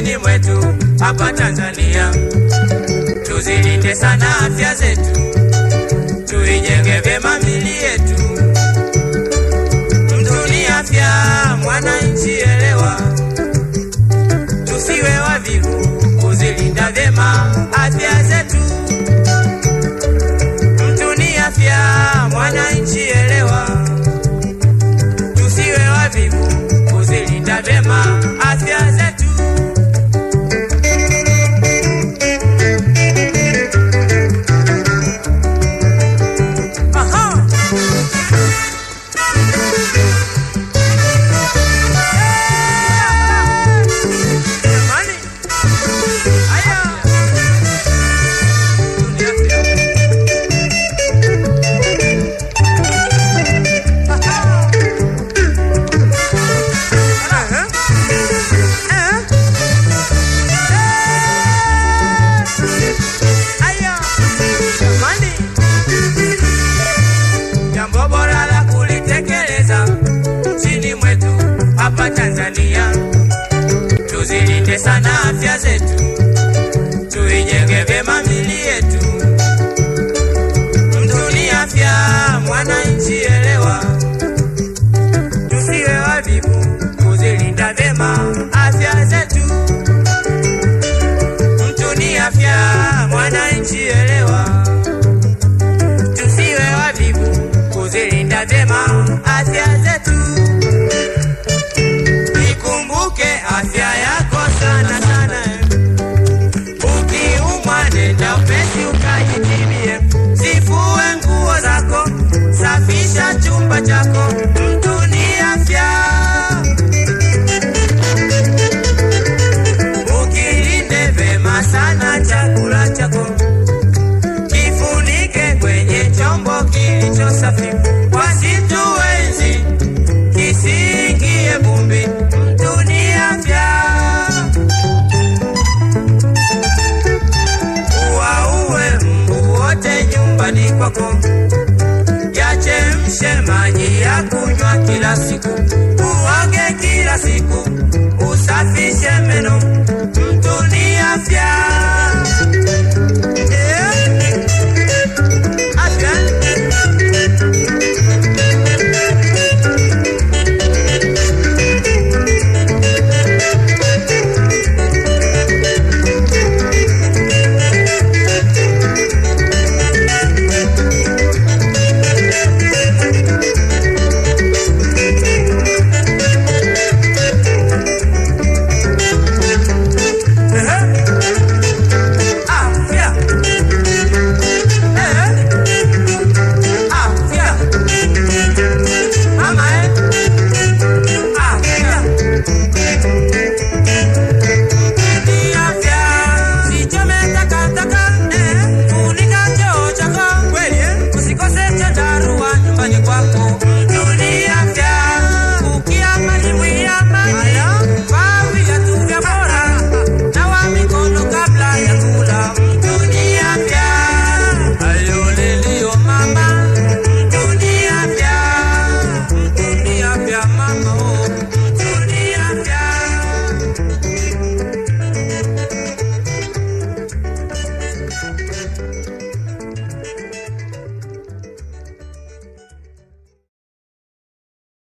nchini mwetu hapa Tanzania. Tuzilinde sana afya zetu, tuijenge vyema mili yetu. Mtu ni afya, mwananchi elewa, vyema mili yetu. Mtu ni afya, mwananchi elewa, tusiwe wavivu kuzilinda vyema afya zetu. Mtu ni afya, mwananchi elewa kilicho safi, wasituenzi kisiingie vumbi, mtu ni mbu wote nyumbani kwako, yachemshe maji ya kunywa kila siku, uoge kila siku, usafishe meno.